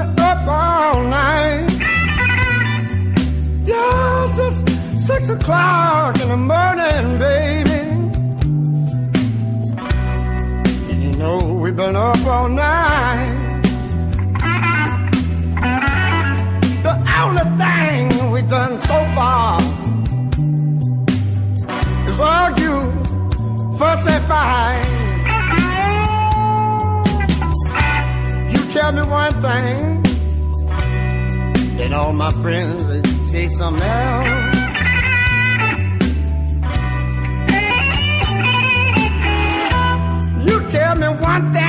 Up all night. Yes, it's six o'clock in the morning, baby. You know we've been up all night. The only thing we've done so far is argue, fuss and fight. Tell me one thing, then all my friends say something else. You tell me one thing,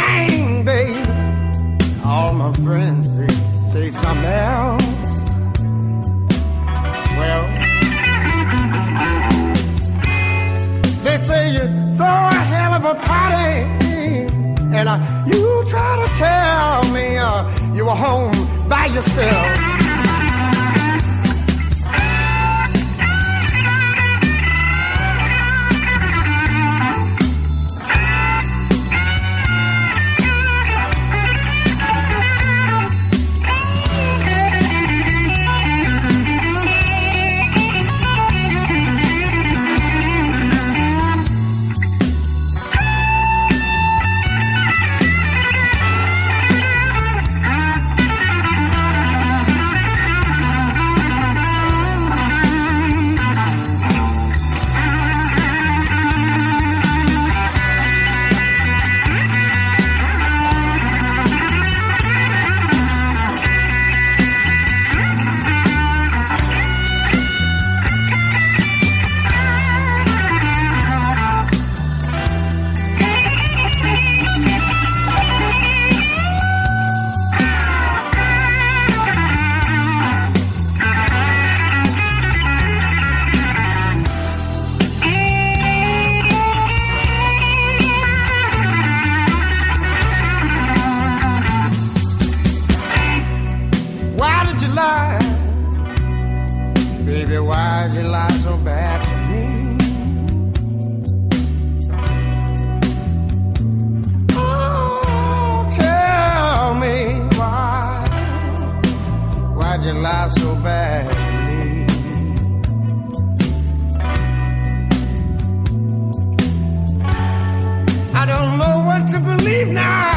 you try to tell me uh, you were home by yourself. Baby, why'd you lie so bad to me? Oh, tell me why. Why'd you lie so bad to me? I don't know what to believe now.